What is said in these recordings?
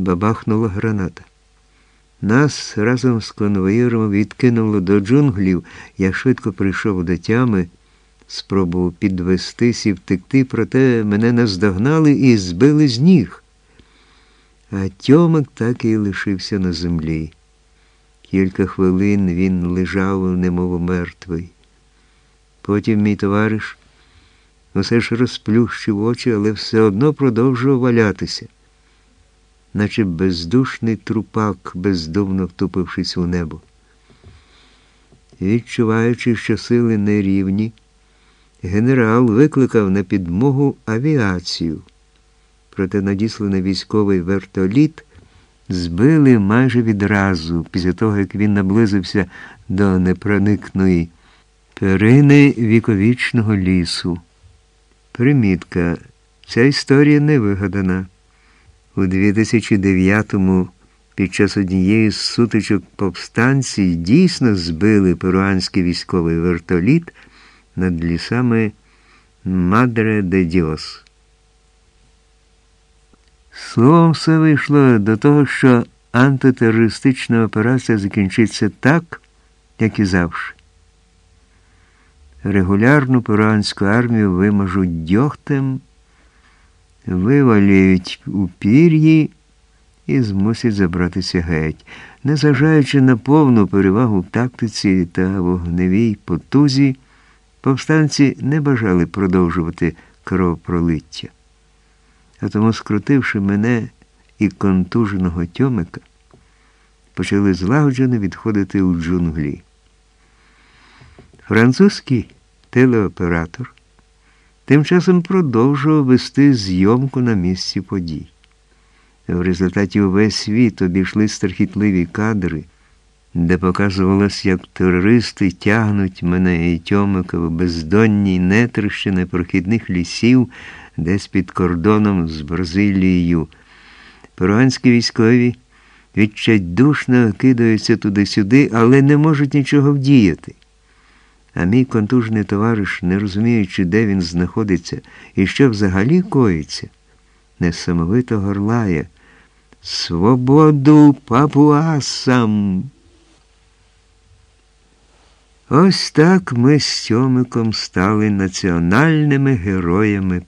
бабахнула граната. Нас разом з конвоїром відкинуло до джунглів. Я швидко прийшов до тями, спробував підвестись і втекти, проте мене наздогнали і збили з ніг. А Тьомик так і лишився на землі. Кілька хвилин він лежав, немов мертвий. Потім мій товариш усе ж розплющив очі, але все одно продовжував валятися наче бездушний трупак, бездумно втупившись у небо. Відчуваючи, що сили нерівні, генерал викликав на підмогу авіацію. Проте надісланий військовий вертоліт збили майже відразу, після того, як він наблизився до непроникної перини віковічного лісу. Примітка. Ця історія не вигадана. У 2009-му під час однієї з сутичок повстанці дійсно збили перуанський військовий вертоліт над лісами Мадре де Діос. Словом, все вийшло до того, що антитерористична операція закінчиться так, як і завжди. Регулярну перуанську армію вимажуть дьогтем вивалюють у пір'ї і змусять забратися геть. Незважаючи на повну перевагу тактиці та вогневій потузі, повстанці не бажали продовжувати кровопролиття. А тому, скрутивши мене і контуженого тьомика, почали злагоджено відходити у джунглі. Французький телеоператор тим часом продовжував вести зйомку на місці подій. В результаті увесь світ обійшли страхітливі кадри, де показувалось, як терористи тягнуть мене і Тьомика в бездонній нетрищі непрохідних лісів, десь під кордоном з Бразилією. Перуанські військові відчайдушно кидаються туди-сюди, але не можуть нічого вдіяти. А мій контужний товариш, не розуміючи, де він знаходиться і що взагалі коїться, несамовито горлає Свободу папуасам! Ось так ми з Тьомиком стали національними героями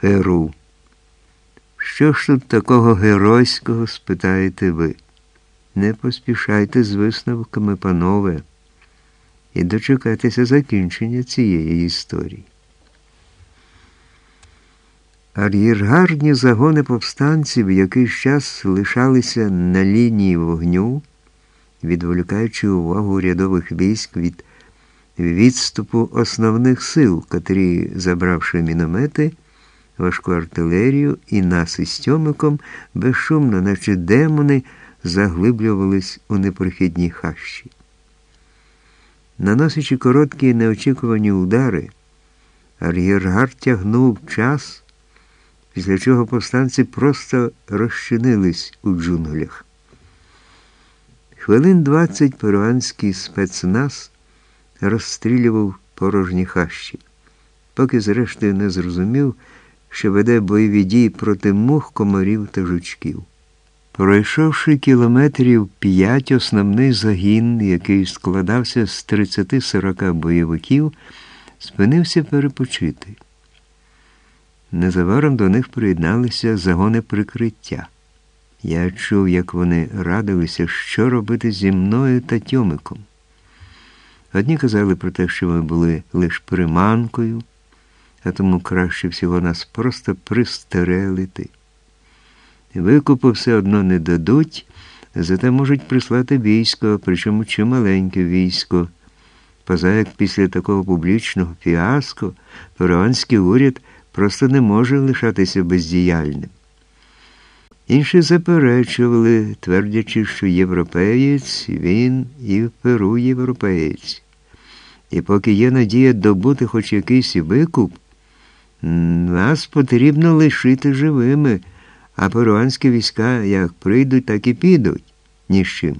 Перу. Що ж тут такого геройського, спитаєте ви? Не поспішайте з висновками, панове і дочекатися закінчення цієї історії. Ар'єргарні загони повстанців якийсь час лишалися на лінії вогню, відволікаючи увагу рядових військ від відступу основних сил, котрі, забравши міномети, важку артилерію і нас із Тьомиком, безшумно, наче демони, заглиблювались у непрохідні хащі. Наносячи короткі неочікувані удари, ар'єргар тягнув час, після чого повстанці просто розчинились у джунглях. Хвилин двадцять перуанський спецназ розстрілював порожні хащі, поки зрештою не зрозумів, що веде бойові дії проти мух, комарів та жучків. Пройшовши кілометрів п'ять, основний загін, який складався з 30-40 бойовиків, спинився перепочити. Незабаром до них приєдналися загони прикриття. Я чув, як вони радилися, що робити зі мною та Тьомиком. Одні казали про те, що ми були лише приманкою, а тому краще всього нас просто пристрелити. Викупу все одно не дадуть, зате можуть прислати військо, причому чималеньке військо. Поза як після такого публічного фіаско перуанський уряд просто не може лишатися бездіяльним. Інші заперечували, твердячи, що європеєць він і в Перу європеєць. І поки є надія добути хоч якийсь викуп, нас потрібно лишити живими а перуанські війська як прийдуть, так і підуть ні з чим.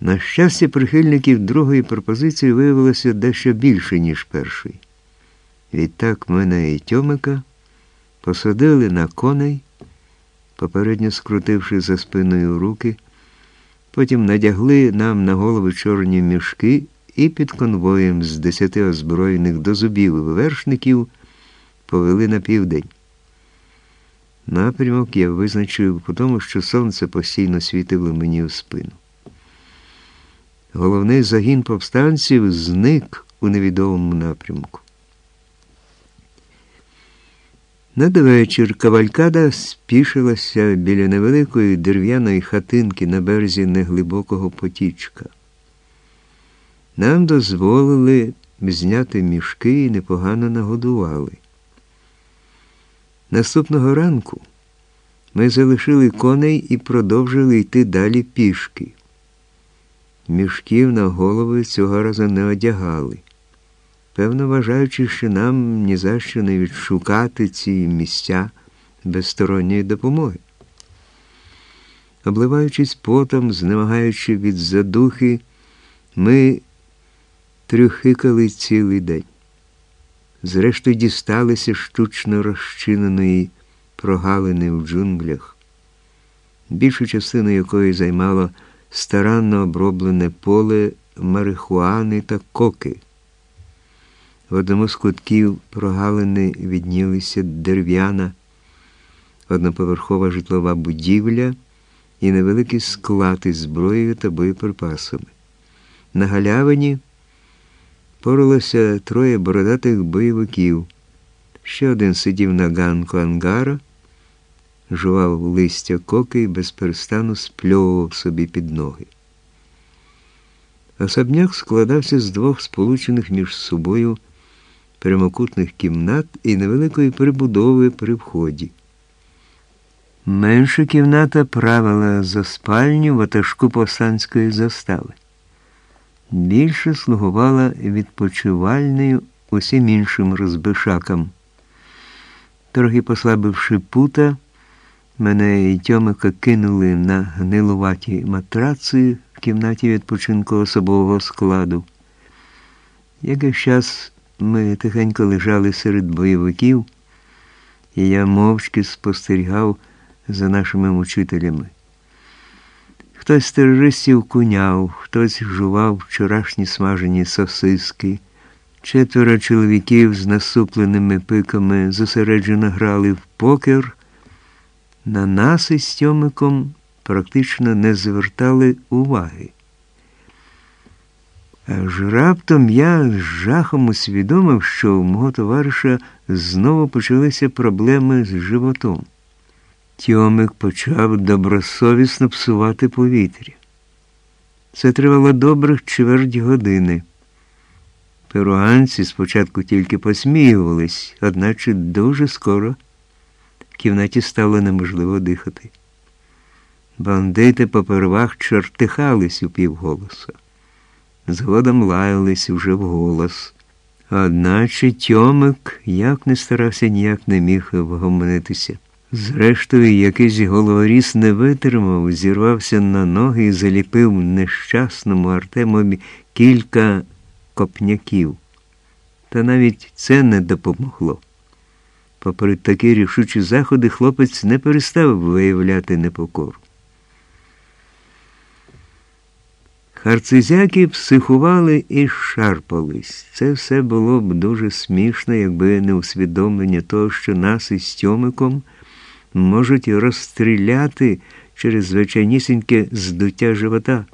На щастя, прихильників другої пропозиції виявилося дещо більше, ніж першої. Відтак мене і Тьомика посадили на коней попередньо скрутивши за спиною руки, потім надягли нам на голови чорні мішки і під конвоєм з десяти озброєних до зубів вершників повели на південь. Напрямок я визначив по тому, що сонце постійно світило мені у спину. Головний загін повстанців зник у невідомому напрямку. Надвечір кавалькада спішилася біля невеликої дерев'яної хатинки на березі неглибокого потічка. Нам дозволили зняти мішки і непогано нагодували. Наступного ранку ми залишили коней і продовжили йти далі пішки. Мішків на голови цього разу не одягали, певно, вважаючи, що нам ні за що не відшукати ці місця без сторонньої допомоги. Обливаючись потом, знемагаючи від задухи, ми трюхикали цілий день. Зрештою дісталися штучно розчиненої прогалини в джунглях, більшу частину якої займало старанно оброблене поле марихуани та коки. В одному з кутків прогалини віднілися дерев'яна, одноповерхова житлова будівля і невеликий склад із зброєю та боєприпасами. На галявині поралося троє бородатих бойовиків. Ще один сидів на ганку ангара, жував листя коки і безперестану спльовував собі під ноги. Особняк складався з двох сполучених між собою прямокутних кімнат і невеликої прибудови при вході. Менша кімната правила за спальню ватажку повстанської застави більше слугувала відпочивальною усім іншим розбишакам. Трохи послабивши пута, мене і Тьомика кинули на гнилуваті матраци в кімнаті відпочинку особового складу. Якийсь час ми тихенько лежали серед бойовиків, і я мовчки спостерігав за нашими мучителями. Хтось з терористів куняв, хтось жував вчорашні смажені сосиски. Четверо чоловіків з насупленими пиками зосереджено грали в покер. На нас із Тьомиком практично не звертали уваги. Аж раптом я з жахом усвідомив, що у мого товариша знову почалися проблеми з животом. Тьомик почав добросовісно псувати повітря. Це тривало добрих чверть години. Перуганці спочатку тільки посміювались, одначе дуже скоро в кімнаті стало неможливо дихати. Бандити попервах чертихались у півголоса. Згодом лаялись уже вголос. Одначе Тьомик як не старався, ніяк не міг вгомонитися. Зрештою, якийсь головоріс не витримав, зірвався на ноги і заліпив нещасному Артемові кілька копняків. Та навіть це не допомогло. Попри такі рішучі заходи, хлопець не перестав виявляти непокору. Харцизяки психували і шарпались. Це все було б дуже смішно, якби не усвідомлення того, що нас із Тьомиком – можуть розстріляти через звичайнісіньке здуття живота.